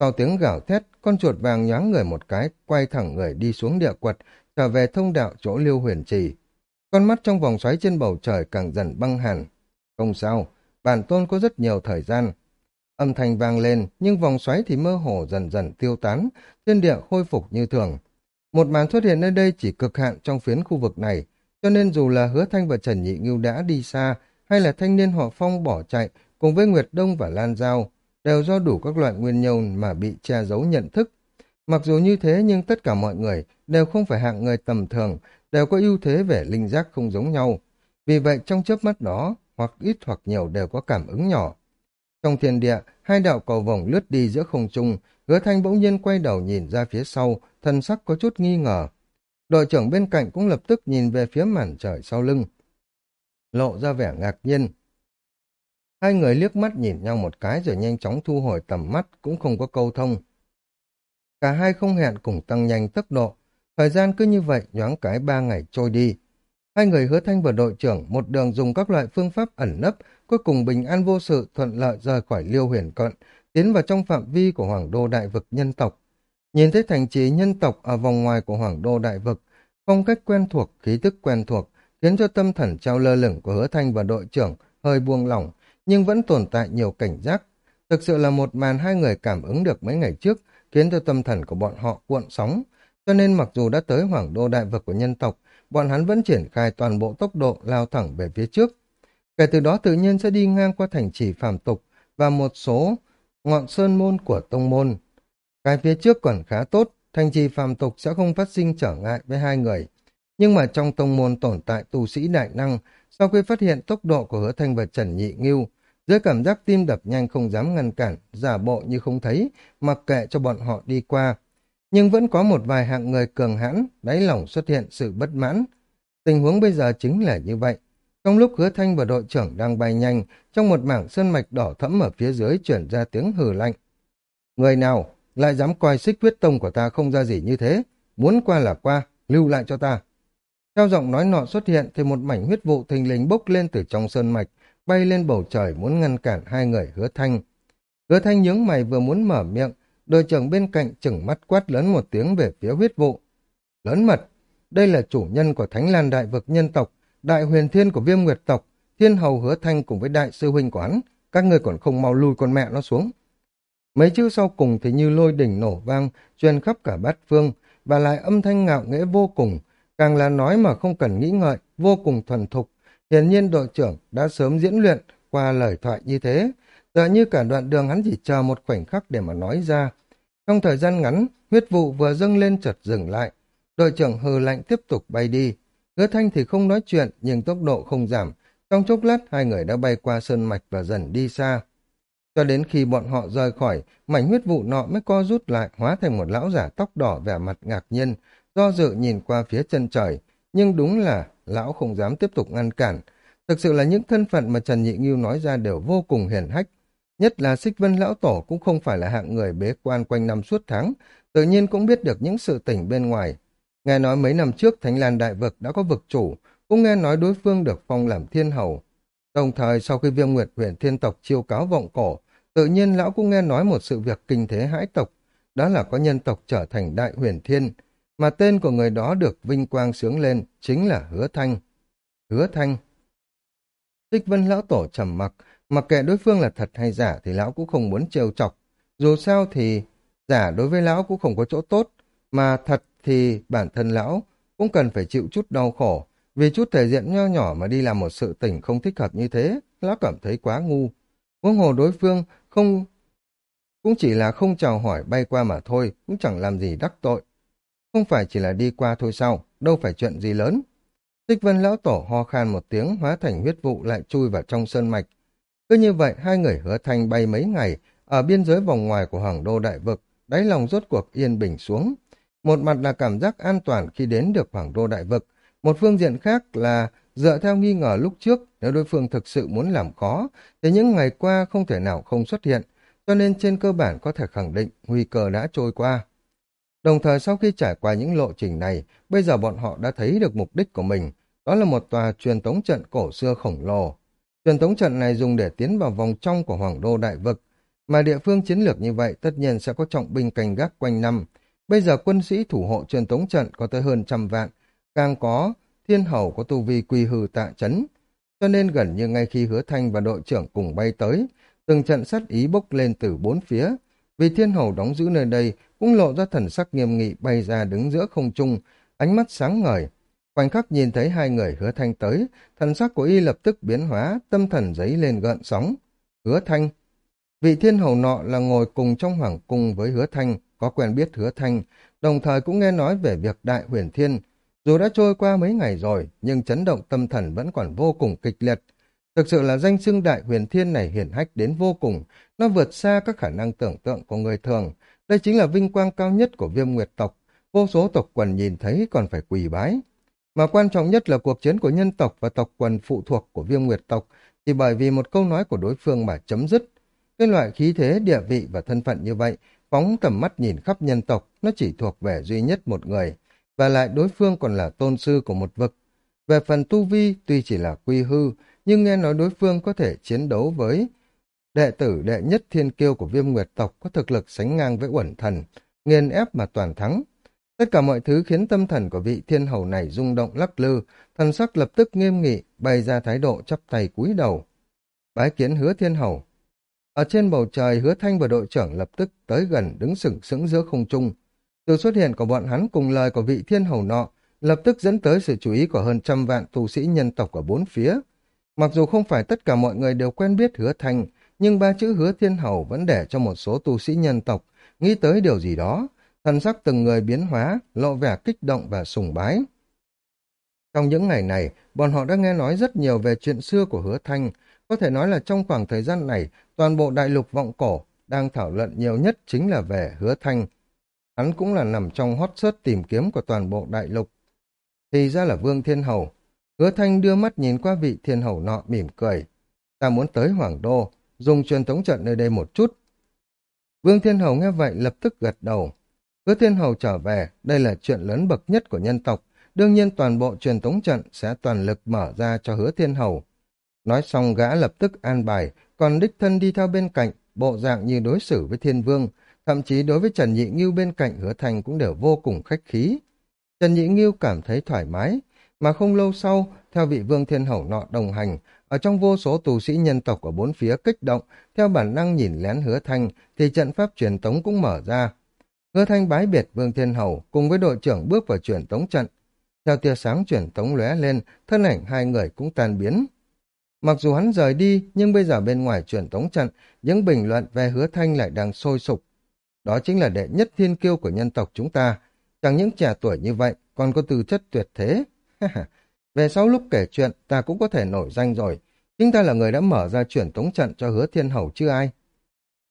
Sau tiếng gào thét, con chuột vàng nhoáng người một cái, quay thẳng người đi xuống địa quật, trở về thông đạo chỗ liêu huyền trì. Con mắt trong vòng xoáy trên bầu trời càng dần băng hẳn. Không sao, bản tôn có rất nhiều thời gian. Âm thanh vang lên, nhưng vòng xoáy thì mơ hồ dần dần tiêu tán, thiên địa khôi phục như thường. Một màn xuất hiện nơi đây chỉ cực hạn trong phiến khu vực này, cho nên dù là hứa thanh và Trần Nhị Ngưu đã đi xa, hay là thanh niên họ phong bỏ chạy cùng với Nguyệt Đông và Lan Giao, đều do đủ các loại nguyên nhân mà bị che giấu nhận thức. Mặc dù như thế nhưng tất cả mọi người đều không phải hạng người tầm thường, đều có ưu thế về linh giác không giống nhau. Vì vậy trong chớp mắt đó, hoặc ít hoặc nhiều đều có cảm ứng nhỏ. Trong thiên địa, hai đạo cầu vồng lướt đi giữa không trung, hứa thanh bỗng nhiên quay đầu nhìn ra phía sau, thân sắc có chút nghi ngờ. Đội trưởng bên cạnh cũng lập tức nhìn về phía màn trời sau lưng lộ ra vẻ ngạc nhiên. Hai người liếc mắt nhìn nhau một cái rồi nhanh chóng thu hồi tầm mắt, cũng không có câu thông. Cả hai không hẹn cùng tăng nhanh tốc độ, thời gian cứ như vậy nhoáng cái ba ngày trôi đi. Hai người hứa thanh và đội trưởng một đường dùng các loại phương pháp ẩn nấp, cuối cùng bình an vô sự thuận lợi rời khỏi liêu huyền cận, tiến vào trong phạm vi của hoàng đô đại vực nhân tộc. Nhìn thấy thành trì nhân tộc ở vòng ngoài của hoàng đô đại vực, phong cách quen thuộc, khí tức quen thuộc, khiến cho tâm thần trao lơ lửng của hứa thanh và đội trưởng hơi buông lỏng, nhưng vẫn tồn tại nhiều cảnh giác. Thực sự là một màn hai người cảm ứng được mấy ngày trước, khiến cho tâm thần của bọn họ cuộn sóng. Cho nên mặc dù đã tới hoàng đô đại vực của nhân tộc, bọn hắn vẫn triển khai toàn bộ tốc độ lao thẳng về phía trước. Kể từ đó tự nhiên sẽ đi ngang qua thành trì phàm tục và một số ngọn sơn môn của tông môn. Cái phía trước còn khá tốt, thành trì phàm tục sẽ không phát sinh trở ngại với hai người. Nhưng mà trong tông môn tồn tại tu sĩ đại năng, sau khi phát hiện tốc độ của hứa thanh và Trần Nhị Ngưu, dưới cảm giác tim đập nhanh không dám ngăn cản, giả bộ như không thấy, mặc kệ cho bọn họ đi qua. Nhưng vẫn có một vài hạng người cường hãn, đáy lòng xuất hiện sự bất mãn. Tình huống bây giờ chính là như vậy. Trong lúc hứa thanh và đội trưởng đang bay nhanh, trong một mảng sơn mạch đỏ thẫm ở phía dưới chuyển ra tiếng hừ lạnh. Người nào lại dám coi xích huyết tông của ta không ra gì như thế, muốn qua là qua, lưu lại cho ta. Theo giọng nói nọ xuất hiện thì một mảnh huyết vụ thình lình bốc lên từ trong sơn mạch, bay lên bầu trời muốn ngăn cản hai người hứa thanh. Hứa thanh nhướng mày vừa muốn mở miệng, đội trưởng bên cạnh chừng mắt quát lớn một tiếng về phía huyết vụ. Lớn mật, đây là chủ nhân của Thánh Lan Đại vực nhân tộc, đại huyền thiên của viêm nguyệt tộc, thiên hầu hứa thanh cùng với đại sư huynh của hắn, các người còn không mau lui con mẹ nó xuống. Mấy chữ sau cùng thì như lôi đỉnh nổ vang, truyền khắp cả bát phương, và lại âm thanh ngạo nghễ vô cùng, càng là nói mà không cần nghĩ ngợi, vô cùng thuần thục. Hiển nhiên đội trưởng đã sớm diễn luyện qua lời thoại như thế, tựa như cả đoạn đường hắn chỉ chờ một khoảnh khắc để mà nói ra. Trong thời gian ngắn, huyết vụ vừa dâng lên chợt dừng lại, đội trưởng hừ lạnh tiếp tục bay đi. Hứa thanh thì không nói chuyện, nhưng tốc độ không giảm, trong chốc lát hai người đã bay qua sơn mạch và dần đi xa. Cho đến khi bọn họ rời khỏi, mảnh huyết vụ nọ mới co rút lại, hóa thành một lão giả tóc đỏ vẻ mặt ngạc nhiên, do dự nhìn qua phía chân trời. Nhưng đúng là lão không dám tiếp tục ngăn cản. Thực sự là những thân phận mà Trần Nhị Nghiêu nói ra đều vô cùng hiển hách. Nhất là Xích Vân Lão Tổ cũng không phải là hạng người bế quan quanh năm suốt tháng, tự nhiên cũng biết được những sự tỉnh bên ngoài. Nghe nói mấy năm trước Thánh Lan Đại Vực đã có vực chủ, cũng nghe nói đối phương được phong làm thiên hầu. Đồng thời sau khi viêm nguyệt huyện thiên tộc chiêu cáo vọng cổ, tự nhiên lão cũng nghe nói một sự việc kinh thế hãi tộc, đó là có nhân tộc trở thành đại huyền thiên, mà tên của người đó được vinh quang sướng lên chính là Hứa Thanh. Hứa Thanh. Tích vân lão tổ trầm mặc, mặc kệ đối phương là thật hay giả thì lão cũng không muốn trêu chọc. Dù sao thì giả đối với lão cũng không có chỗ tốt, mà thật thì bản thân lão cũng cần phải chịu chút đau khổ, vì chút thể diện nho nhỏ mà đi làm một sự tình không thích hợp như thế, lão cảm thấy quá ngu. Huống hồ đối phương không cũng chỉ là không chào hỏi bay qua mà thôi, cũng chẳng làm gì đắc tội. Không phải chỉ là đi qua thôi sao, đâu phải chuyện gì lớn. Tích vân lão tổ ho khan một tiếng hóa thành huyết vụ lại chui vào trong sơn mạch. Cứ như vậy hai người hứa thanh bay mấy ngày ở biên giới vòng ngoài của hoàng đô đại vực, đáy lòng rốt cuộc yên bình xuống. Một mặt là cảm giác an toàn khi đến được hoàng đô đại vực, một phương diện khác là dựa theo nghi ngờ lúc trước nếu đối phương thực sự muốn làm khó, thì những ngày qua không thể nào không xuất hiện, cho nên trên cơ bản có thể khẳng định nguy cơ đã trôi qua. Đồng thời sau khi trải qua những lộ trình này, bây giờ bọn họ đã thấy được mục đích của mình, đó là một tòa truyền tống trận cổ xưa khổng lồ. Truyền tống trận này dùng để tiến vào vòng trong của Hoàng Đô Đại Vực, mà địa phương chiến lược như vậy tất nhiên sẽ có trọng binh canh gác quanh năm. Bây giờ quân sĩ thủ hộ truyền tống trận có tới hơn trăm vạn, càng có thiên hầu có tu vi quy hư tạ chấn. Cho nên gần như ngay khi hứa thanh và đội trưởng cùng bay tới, từng trận sát ý bốc lên từ bốn phía. Vì thiên hầu đóng giữ nơi đây cũng lộ ra thần sắc nghiêm nghị bay ra đứng giữa không trung, ánh mắt sáng ngời. Khoảnh khắc nhìn thấy hai người hứa thanh tới, thần sắc của y lập tức biến hóa, tâm thần giấy lên gợn sóng. Hứa thanh. Vị thiên hầu nọ là ngồi cùng trong hoàng cung với hứa thanh, có quen biết hứa thanh, đồng thời cũng nghe nói về việc đại huyền thiên. Dù đã trôi qua mấy ngày rồi, nhưng chấn động tâm thần vẫn còn vô cùng kịch liệt. Thực sự là danh xưng đại huyền thiên này hiển hách đến vô cùng, nó vượt xa các khả năng tưởng tượng của người thường. Đây chính là vinh quang cao nhất của viêm nguyệt tộc, vô số tộc quần nhìn thấy còn phải quỳ bái. Mà quan trọng nhất là cuộc chiến của nhân tộc và tộc quần phụ thuộc của viêm nguyệt tộc, thì bởi vì một câu nói của đối phương mà chấm dứt. Cái loại khí thế, địa vị và thân phận như vậy, phóng tầm mắt nhìn khắp nhân tộc, nó chỉ thuộc về duy nhất một người, và lại đối phương còn là tôn sư của một vực. Về phần tu vi, tuy chỉ là quy hư, nhưng nghe nói đối phương có thể chiến đấu với đệ tử đệ nhất thiên kiêu của viêm nguyệt tộc có thực lực sánh ngang với uẩn thần, nghiền ép mà toàn thắng. Tất cả mọi thứ khiến tâm thần của vị thiên hầu này rung động lắc lư, thần sắc lập tức nghiêm nghị, bày ra thái độ chắp tay cúi đầu. Bái kiến hứa thiên hầu. Ở trên bầu trời hứa thanh và đội trưởng lập tức tới gần đứng sừng sững giữa không trung. Từ xuất hiện của bọn hắn cùng lời của vị thiên hầu nọ, lập tức dẫn tới sự chú ý của hơn trăm vạn tu sĩ nhân tộc ở bốn phía. Mặc dù không phải tất cả mọi người đều quen biết hứa thanh, nhưng ba chữ hứa thiên hầu vẫn để cho một số tu sĩ nhân tộc nghĩ tới điều gì đó, thần sắc từng người biến hóa, lộ vẻ kích động và sùng bái. Trong những ngày này, bọn họ đã nghe nói rất nhiều về chuyện xưa của hứa thanh, có thể nói là trong khoảng thời gian này, toàn bộ đại lục vọng cổ đang thảo luận nhiều nhất chính là về hứa thanh. Hắn cũng là nằm trong hot search tìm kiếm của toàn bộ đại lục. Thì ra là Vương Thiên Hầu. Hứa thanh đưa mắt nhìn qua vị thiên hầu nọ mỉm cười. Ta muốn tới Hoàng Đô, dùng truyền thống trận nơi đây một chút. Vương Thiên Hầu nghe vậy lập tức gật đầu. Hứa Thiên Hầu trở về, đây là chuyện lớn bậc nhất của nhân tộc, đương nhiên toàn bộ truyền tống trận sẽ toàn lực mở ra cho hứa thiên hầu. Nói xong gã lập tức an bài, còn đích thân đi theo bên cạnh, bộ dạng như đối xử với thiên vương, thậm chí đối với Trần Nhị Ngưu bên cạnh hứa thành cũng đều vô cùng khách khí. Trần Nhị Ngưu cảm thấy thoải mái, mà không lâu sau, theo vị vương thiên hầu nọ đồng hành, ở trong vô số tù sĩ nhân tộc ở bốn phía kích động, theo bản năng nhìn lén hứa Thành, thì trận pháp truyền tống cũng mở ra. Hứa thanh bái biệt vương thiên hầu cùng với đội trưởng bước vào truyền tống trận. Theo tia sáng truyền tống lóe lên, thân ảnh hai người cũng tan biến. Mặc dù hắn rời đi, nhưng bây giờ bên ngoài truyền tống trận, những bình luận về hứa thanh lại đang sôi sục. Đó chính là đệ nhất thiên kiêu của nhân tộc chúng ta. Chẳng những trẻ tuổi như vậy, còn có tư chất tuyệt thế. Về sau lúc kể chuyện, ta cũng có thể nổi danh rồi. Chính ta là người đã mở ra chuyển tống trận cho hứa thiên hầu chứ ai.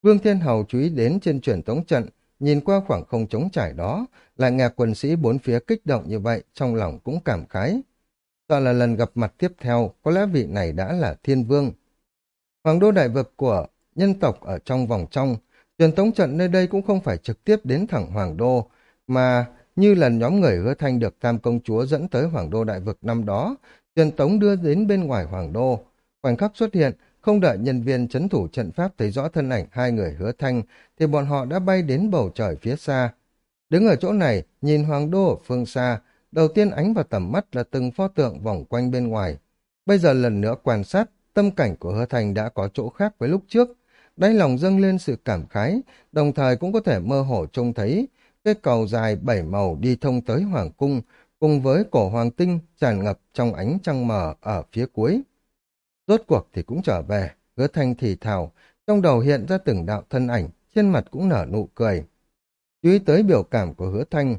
Vương Thiên Hầu chú ý đến trên chuyển tống trận, nhìn qua khoảng không trống trải đó, lại nghe quân sĩ bốn phía kích động như vậy, trong lòng cũng cảm khái. Sợ là lần gặp mặt tiếp theo, có lẽ vị này đã là thiên vương. Hoàng đô đại vực của nhân tộc ở trong vòng trong, truyền tống trận nơi đây cũng không phải trực tiếp đến thẳng Hoàng đô, mà như lần nhóm người hứa thanh được tam công chúa dẫn tới Hoàng đô đại vực năm đó, truyền tống đưa đến bên ngoài Hoàng đô. Khoảnh khắc xuất hiện, không đợi nhân viên chấn thủ trận pháp thấy rõ thân ảnh hai người hứa thanh, thì bọn họ đã bay đến bầu trời phía xa. Đứng ở chỗ này, nhìn Hoàng đô ở phương xa, đầu tiên ánh vào tầm mắt là từng pho tượng vòng quanh bên ngoài. Bây giờ lần nữa quan sát, tâm cảnh của hứa thanh đã có chỗ khác với lúc trước. Đáy lòng dâng lên sự cảm khái, đồng thời cũng có thể mơ hồ trông thấy cái cầu dài bảy màu đi thông tới Hoàng Cung, cùng với cổ hoàng tinh tràn ngập trong ánh trăng mờ ở phía cuối. Rốt cuộc thì cũng trở về, hứa thanh thì thào, trong đầu hiện ra từng đạo thân ảnh, trên mặt cũng nở nụ cười. Chú ý tới biểu cảm của hứa thanh,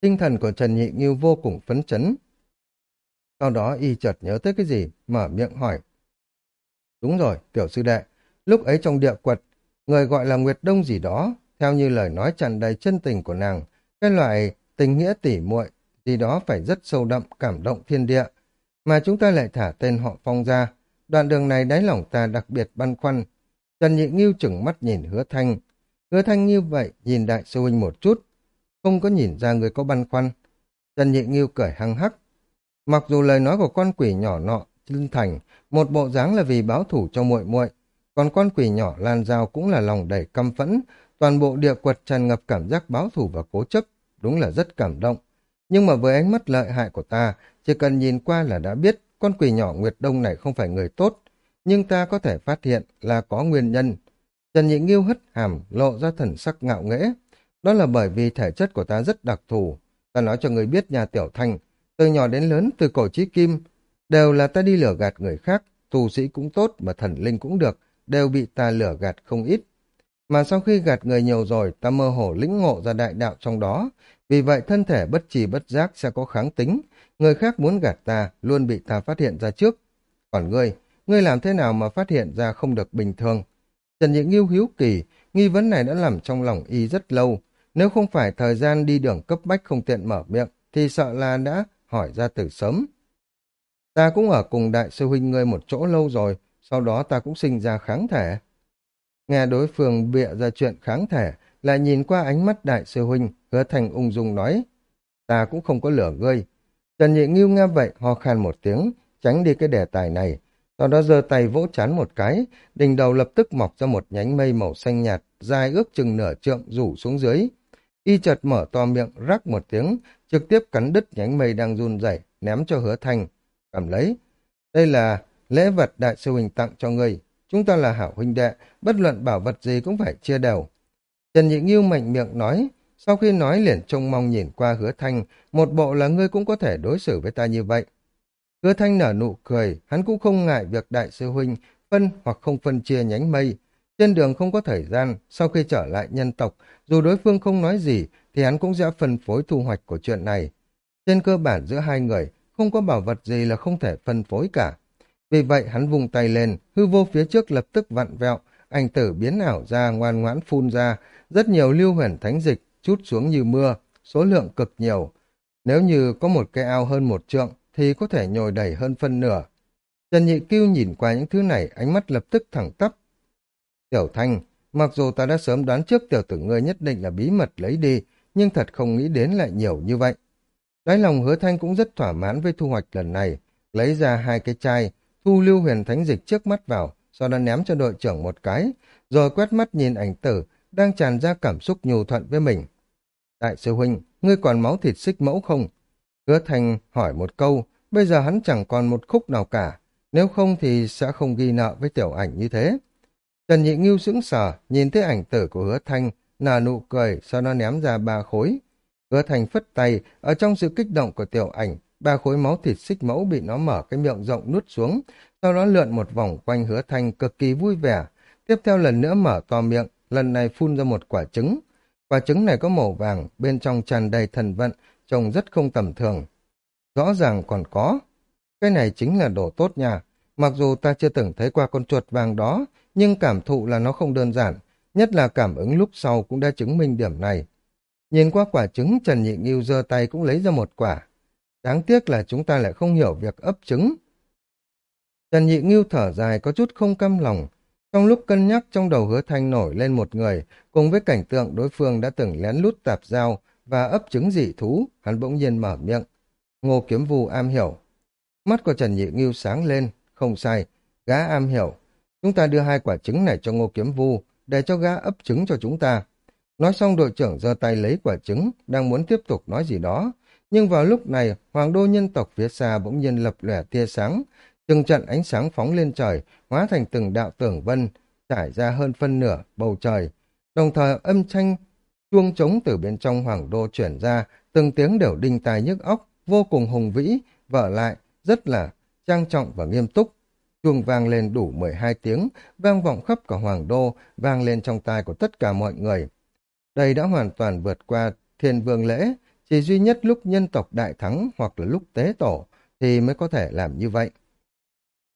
tinh thần của Trần Nhị Nghiêu vô cùng phấn chấn. Sau đó y chợt nhớ tới cái gì, mở miệng hỏi. Đúng rồi, tiểu sư đệ, lúc ấy trong địa quật, người gọi là Nguyệt Đông gì đó, theo như lời nói tràn đầy chân tình của nàng, cái loại tình nghĩa tỉ muội gì đó phải rất sâu đậm, cảm động thiên địa. Mà chúng ta lại thả tên họ phong ra. Đoạn đường này đáy lòng ta đặc biệt băn khoăn. Trần Nhị Nghiêu chừng mắt nhìn hứa thanh. Hứa thanh như vậy, nhìn đại sư huynh một chút. Không có nhìn ra người có băn khoăn. Trần Nhị Nghiêu cười hăng hắc. Mặc dù lời nói của con quỷ nhỏ nọ, chân thành, một bộ dáng là vì báo thủ cho muội muội còn con quỷ nhỏ lan dao cũng là lòng đầy căm phẫn, Toàn bộ địa quật tràn ngập cảm giác báo thù và cố chấp, đúng là rất cảm động. Nhưng mà với ánh mắt lợi hại của ta, chỉ cần nhìn qua là đã biết con quỷ nhỏ Nguyệt Đông này không phải người tốt, nhưng ta có thể phát hiện là có nguyên nhân. Trần Nhị Nghiêu hất hàm, lộ ra thần sắc ngạo nghễ. Đó là bởi vì thể chất của ta rất đặc thù. Ta nói cho người biết nhà Tiểu Thanh, từ nhỏ đến lớn, từ cổ chí kim, đều là ta đi lửa gạt người khác, tù sĩ cũng tốt mà thần linh cũng được, đều bị ta lửa gạt không ít. Mà sau khi gạt người nhiều rồi, ta mơ hồ lĩnh ngộ ra đại đạo trong đó. Vì vậy thân thể bất trì bất giác sẽ có kháng tính. Người khác muốn gạt ta, luôn bị ta phát hiện ra trước. Còn ngươi, ngươi làm thế nào mà phát hiện ra không được bình thường? Trần Nhị Nghiêu hiếu kỳ, nghi vấn này đã làm trong lòng y rất lâu. Nếu không phải thời gian đi đường cấp bách không tiện mở miệng, thì sợ là đã hỏi ra từ sớm. Ta cũng ở cùng đại sư huynh ngươi một chỗ lâu rồi, sau đó ta cũng sinh ra kháng thể. Nghe đối phương bịa ra chuyện kháng thể, lại nhìn qua ánh mắt đại sư huynh, hứa thành ung dung nói. Ta cũng không có lửa ngươi. Trần Nhị Ngưu nghe vậy, ho khan một tiếng, tránh đi cái đề tài này. Sau đó giơ tay vỗ chán một cái, đỉnh đầu lập tức mọc ra một nhánh mây màu xanh nhạt, dài ước chừng nửa trượng rủ xuống dưới. Y chợt mở to miệng, rắc một tiếng, trực tiếp cắn đứt nhánh mây đang run rẩy ném cho hứa thành. Cầm lấy. Đây là lễ vật đại sư huynh tặng cho ngươi. Chúng ta là hảo huynh đệ, bất luận bảo vật gì cũng phải chia đều. Trần Nhị Ngưu mạnh miệng nói, sau khi nói liền trông mong nhìn qua hứa thanh, một bộ là ngươi cũng có thể đối xử với ta như vậy. Hứa thanh nở nụ cười, hắn cũng không ngại việc đại sư huynh phân hoặc không phân chia nhánh mây. Trên đường không có thời gian, sau khi trở lại nhân tộc, dù đối phương không nói gì, thì hắn cũng sẽ phân phối thu hoạch của chuyện này. Trên cơ bản giữa hai người, không có bảo vật gì là không thể phân phối cả. Vì vậy hắn vùng tay lên, hư vô phía trước lập tức vặn vẹo, ảnh tử biến ảo ra ngoan ngoãn phun ra, rất nhiều lưu huyền thánh dịch chút xuống như mưa, số lượng cực nhiều. Nếu như có một cái ao hơn một trượng thì có thể nhồi đầy hơn phân nửa. Trần Nhị Cưu nhìn qua những thứ này, ánh mắt lập tức thẳng tắp. Tiểu Thanh, mặc dù ta đã sớm đoán trước tiểu tử ngươi nhất định là bí mật lấy đi, nhưng thật không nghĩ đến lại nhiều như vậy. Đáy lòng hứa thanh cũng rất thỏa mãn với thu hoạch lần này, lấy ra hai cái chai, thu lưu huyền thánh dịch trước mắt vào, sau đó ném cho đội trưởng một cái, rồi quét mắt nhìn ảnh tử, đang tràn ra cảm xúc nhu thuận với mình. Đại sư huynh, ngươi còn máu thịt xích mẫu không? Hứa Thành hỏi một câu, bây giờ hắn chẳng còn một khúc nào cả, nếu không thì sẽ không ghi nợ với tiểu ảnh như thế. Trần Nhị Ngưu sững sờ, nhìn thấy ảnh tử của hứa Thanh, nở nụ cười, sau đó ném ra ba khối. Hứa Thành phất tay, ở trong sự kích động của tiểu ảnh, ba khối máu thịt xích mẫu bị nó mở cái miệng rộng nuốt xuống, sau đó lượn một vòng quanh hứa Thanh cực kỳ vui vẻ. Tiếp theo lần nữa mở to miệng, lần này phun ra một quả trứng. Quả trứng này có màu vàng, bên trong tràn đầy thần vận, trông rất không tầm thường. Rõ ràng còn có. Cái này chính là đồ tốt nha. Mặc dù ta chưa từng thấy qua con chuột vàng đó, nhưng cảm thụ là nó không đơn giản, nhất là cảm ứng lúc sau cũng đã chứng minh điểm này. Nhìn qua quả trứng, Trần Nhị Nghiêu giơ tay cũng lấy ra một quả. Đáng tiếc là chúng ta lại không hiểu việc ấp trứng. Trần Nhị Nghiêu thở dài có chút không căm lòng. Trong lúc cân nhắc trong đầu hứa thanh nổi lên một người, cùng với cảnh tượng đối phương đã từng lén lút tạp dao và ấp trứng dị thú, hắn bỗng nhiên mở miệng. Ngô Kiếm Vu am hiểu. Mắt của Trần Nhị Nghiêu sáng lên, không sai, gã am hiểu. Chúng ta đưa hai quả trứng này cho Ngô Kiếm Vu, để cho gã ấp trứng cho chúng ta. Nói xong đội trưởng giơ tay lấy quả trứng, đang muốn tiếp tục nói gì đó. Nhưng vào lúc này, hoàng đô nhân tộc phía xa bỗng nhiên lập lẻ tia sáng, từng trận ánh sáng phóng lên trời, hóa thành từng đạo tưởng vân, trải ra hơn phân nửa bầu trời. Đồng thời âm thanh chuông trống từ bên trong hoàng đô chuyển ra, từng tiếng đều đinh tai nhức óc, vô cùng hùng vĩ, vở lại, rất là trang trọng và nghiêm túc. Chuông vang lên đủ 12 tiếng, vang vọng khắp cả hoàng đô, vang lên trong tai của tất cả mọi người. Đây đã hoàn toàn vượt qua thiên vương lễ, chỉ duy nhất lúc nhân tộc đại thắng hoặc là lúc tế tổ thì mới có thể làm như vậy.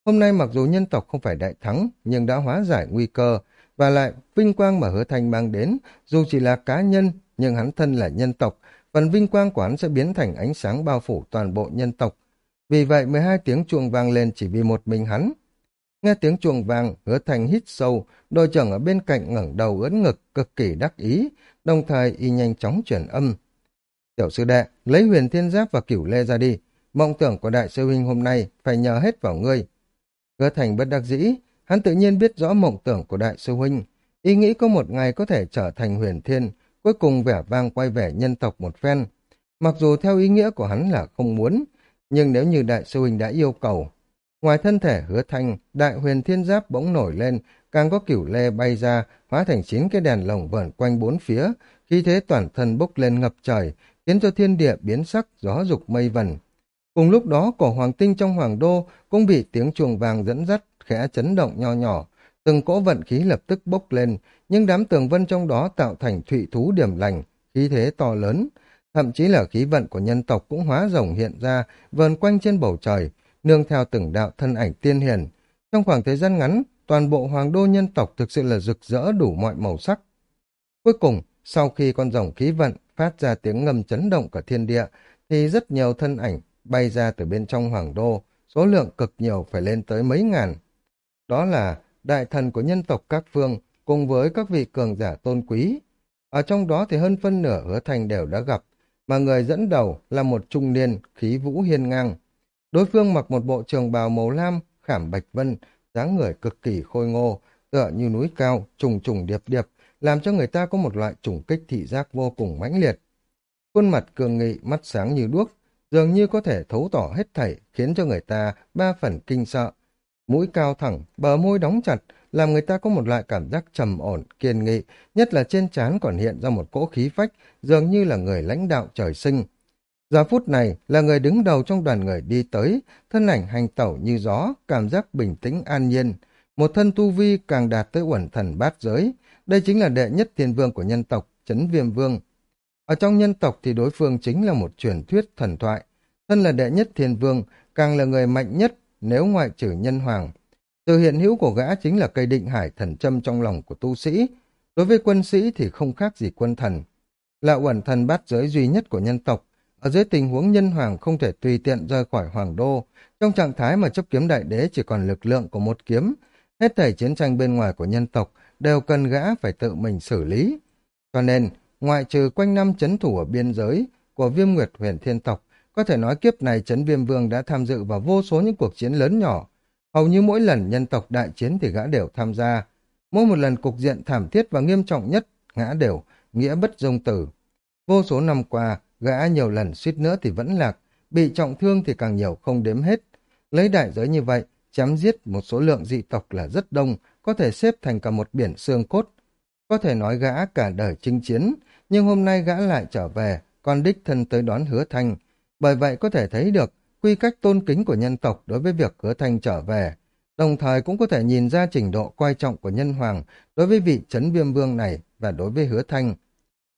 Hôm nay mặc dù nhân tộc không phải đại thắng, nhưng đã hóa giải nguy cơ, và lại vinh quang mà hứa thanh mang đến, dù chỉ là cá nhân, nhưng hắn thân là nhân tộc, phần vinh quang của hắn sẽ biến thành ánh sáng bao phủ toàn bộ nhân tộc. Vì vậy 12 tiếng chuông vang lên chỉ vì một mình hắn. Nghe tiếng chuông vang, hứa thanh hít sâu, đội trưởng ở bên cạnh ngẩng đầu ướn ngực, cực kỳ đắc ý, đồng thời y nhanh chóng chuyển âm. Tiểu sư đệ, lấy huyền thiên giáp và cửu lê ra đi, mộng tưởng của đại sư huynh hôm nay phải nhờ hết vào ngươi. Hứa thành bất đắc dĩ, hắn tự nhiên biết rõ mộng tưởng của đại sư huynh, ý nghĩ có một ngày có thể trở thành huyền thiên, cuối cùng vẻ vang quay về nhân tộc một phen. Mặc dù theo ý nghĩa của hắn là không muốn, nhưng nếu như đại sư huynh đã yêu cầu, ngoài thân thể hứa thanh, đại huyền thiên giáp bỗng nổi lên, càng có cửu lê bay ra, hóa thành chín cái đèn lồng vờn quanh bốn phía, khi thế toàn thân bốc lên ngập trời, khiến cho thiên địa biến sắc, gió dục mây vần. Cùng lúc đó, cổ hoàng tinh trong hoàng đô cũng bị tiếng chuồng vàng dẫn dắt, khẽ chấn động nho nhỏ. Từng cỗ vận khí lập tức bốc lên, nhưng đám tường vân trong đó tạo thành thụy thú điểm lành, khí thế to lớn. Thậm chí là khí vận của nhân tộc cũng hóa rồng hiện ra, vờn quanh trên bầu trời, nương theo từng đạo thân ảnh tiên hiền. Trong khoảng thời gian ngắn, toàn bộ hoàng đô nhân tộc thực sự là rực rỡ đủ mọi màu sắc. Cuối cùng, sau khi con rồng khí vận phát ra tiếng ngầm chấn động cả thiên địa, thì rất nhiều thân ảnh bay ra từ bên trong hoàng đô, số lượng cực nhiều phải lên tới mấy ngàn. Đó là đại thần của nhân tộc các phương cùng với các vị cường giả tôn quý. Ở trong đó thì hơn phân nửa hứa thành đều đã gặp, mà người dẫn đầu là một trung niên khí vũ hiên ngang. Đối phương mặc một bộ trường bào màu lam, khảm bạch vân, dáng người cực kỳ khôi ngô, tựa như núi cao, trùng trùng điệp điệp, làm cho người ta có một loại trùng kích thị giác vô cùng mãnh liệt. Khuôn mặt cường nghị, mắt sáng như đuốc, dường như có thể thấu tỏ hết thảy, khiến cho người ta ba phần kinh sợ. Mũi cao thẳng, bờ môi đóng chặt, làm người ta có một loại cảm giác trầm ổn, kiên nghị, nhất là trên trán còn hiện ra một cỗ khí phách, dường như là người lãnh đạo trời sinh. Giờ phút này là người đứng đầu trong đoàn người đi tới, thân ảnh hành tẩu như gió, cảm giác bình tĩnh an nhiên. Một thân tu vi càng đạt tới uẩn thần bát giới. Đây chính là đệ nhất thiên vương của nhân tộc, chấn viêm vương. Ở trong nhân tộc thì đối phương chính là một truyền thuyết thần thoại. Thân là đệ nhất thiên vương, càng là người mạnh nhất nếu ngoại trừ nhân hoàng. Từ hiện hữu của gã chính là cây định hải thần châm trong lòng của tu sĩ. Đối với quân sĩ thì không khác gì quân thần. Là uẩn thần bát giới duy nhất của nhân tộc, ở dưới tình huống nhân hoàng không thể tùy tiện rời khỏi hoàng đô, trong trạng thái mà chấp kiếm đại đế chỉ còn lực lượng của một kiếm, hết thảy chiến tranh bên ngoài của nhân tộc đều cần gã phải tự mình xử lý. Cho nên, ngoại trừ quanh năm chấn thủ ở biên giới của viêm nguyệt huyền thiên tộc, Có thể nói kiếp này chấn Viêm Vương đã tham dự vào vô số những cuộc chiến lớn nhỏ. Hầu như mỗi lần nhân tộc đại chiến thì gã đều tham gia. Mỗi một lần cục diện thảm thiết và nghiêm trọng nhất, gã đều, nghĩa bất dung tử. Vô số năm qua, gã nhiều lần suýt nữa thì vẫn lạc, bị trọng thương thì càng nhiều không đếm hết. Lấy đại giới như vậy, chém giết một số lượng dị tộc là rất đông, có thể xếp thành cả một biển xương cốt. Có thể nói gã cả đời chinh chiến, nhưng hôm nay gã lại trở về, còn đích thân tới đón hứa thanh. Bởi vậy có thể thấy được quy cách tôn kính của nhân tộc đối với việc hứa thanh trở về, đồng thời cũng có thể nhìn ra trình độ quan trọng của nhân hoàng đối với vị chấn viêm vương này và đối với hứa thanh.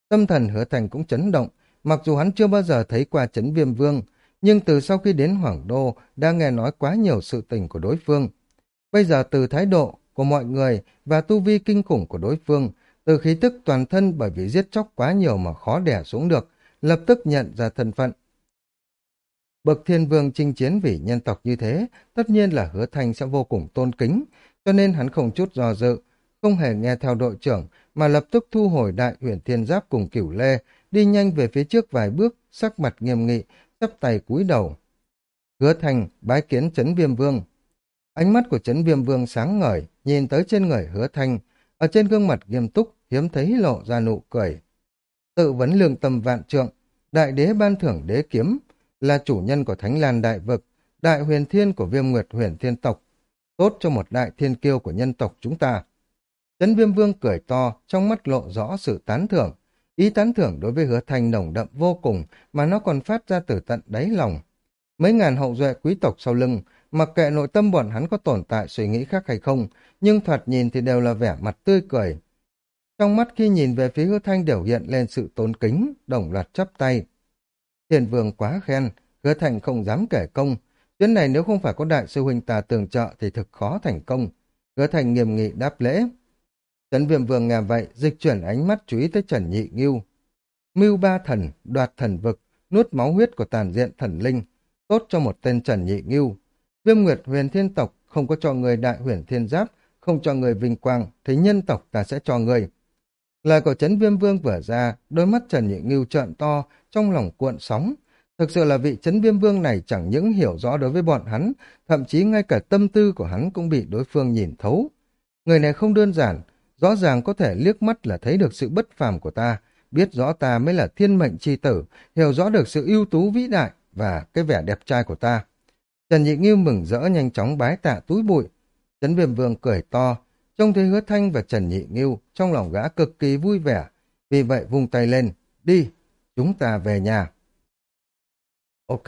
Tâm thần hứa thanh cũng chấn động, mặc dù hắn chưa bao giờ thấy qua chấn viêm vương, nhưng từ sau khi đến Hoàng Đô đã nghe nói quá nhiều sự tình của đối phương. Bây giờ từ thái độ của mọi người và tu vi kinh khủng của đối phương, từ khí tức toàn thân bởi vì giết chóc quá nhiều mà khó đẻ xuống được, lập tức nhận ra thân phận. Bậc thiên vương chinh chiến vì nhân tộc như thế, tất nhiên là hứa thanh sẽ vô cùng tôn kính, cho nên hắn không chút do dự, không hề nghe theo đội trưởng, mà lập tức thu hồi đại huyền thiên giáp cùng cửu lê, đi nhanh về phía trước vài bước, sắc mặt nghiêm nghị, chắp tay cúi đầu. Hứa thanh bái kiến chấn viêm vương. Ánh mắt của chấn viêm vương sáng ngời, nhìn tới trên người hứa thanh, ở trên gương mặt nghiêm túc, hiếm thấy lộ ra nụ cười. Tự vấn lương tâm vạn trượng, đại đế ban thưởng đế kiếm, là chủ nhân của Thánh Lan Đại Vực, đại huyền thiên của viêm nguyệt huyền thiên tộc, tốt cho một đại thiên kiêu của nhân tộc chúng ta. Trấn viêm vương cười to, trong mắt lộ rõ sự tán thưởng. Ý tán thưởng đối với hứa thanh nồng đậm vô cùng, mà nó còn phát ra từ tận đáy lòng. Mấy ngàn hậu duệ quý tộc sau lưng, mặc kệ nội tâm bọn hắn có tồn tại suy nghĩ khác hay không, nhưng thoạt nhìn thì đều là vẻ mặt tươi cười. Trong mắt khi nhìn về phía hứa thanh đều hiện lên sự tôn kính, đồng loạt chắp tay. Thiền vương quá khen, hứa thành không dám kể công. Chuyến này nếu không phải có đại sư huynh ta tường trợ thì thực khó thành công. Hứa thành nghiêm nghị đáp lễ. Trấn viêm vương nghe vậy, dịch chuyển ánh mắt chú ý tới Trần Nhị Nghiêu. Mưu ba thần, đoạt thần vực, nuốt máu huyết của tàn diện thần linh, tốt cho một tên Trần Nhị Nghiêu. Viêm Nguyệt huyền thiên tộc không có cho người đại huyền thiên giáp, không cho người vinh quang, Thế nhân tộc ta sẽ cho người. Lời của Trấn Viêm Vương vừa ra, đôi mắt Trần Nhị Ngưu trợn to, trong lòng cuộn sóng. Thực sự là vị Trấn Viêm Vương này chẳng những hiểu rõ đối với bọn hắn, thậm chí ngay cả tâm tư của hắn cũng bị đối phương nhìn thấu. Người này không đơn giản, rõ ràng có thể liếc mắt là thấy được sự bất phàm của ta, biết rõ ta mới là thiên mệnh chi tử, hiểu rõ được sự ưu tú vĩ đại và cái vẻ đẹp trai của ta. Trần Nhị Nghiêu mừng rỡ nhanh chóng bái tạ túi bụi. Trấn Viêm Vương cười to, Trông thấy hứa thanh và Trần Nhị Nghiêu, trong lòng gã cực kỳ vui vẻ. Vì vậy vung tay lên, đi, chúng ta về nhà. Ok,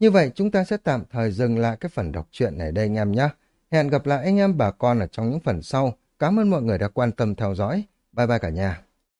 như vậy chúng ta sẽ tạm thời dừng lại cái phần đọc truyện này đây anh em nhé. Hẹn gặp lại anh em bà con ở trong những phần sau. Cảm ơn mọi người đã quan tâm theo dõi. Bye bye cả nhà.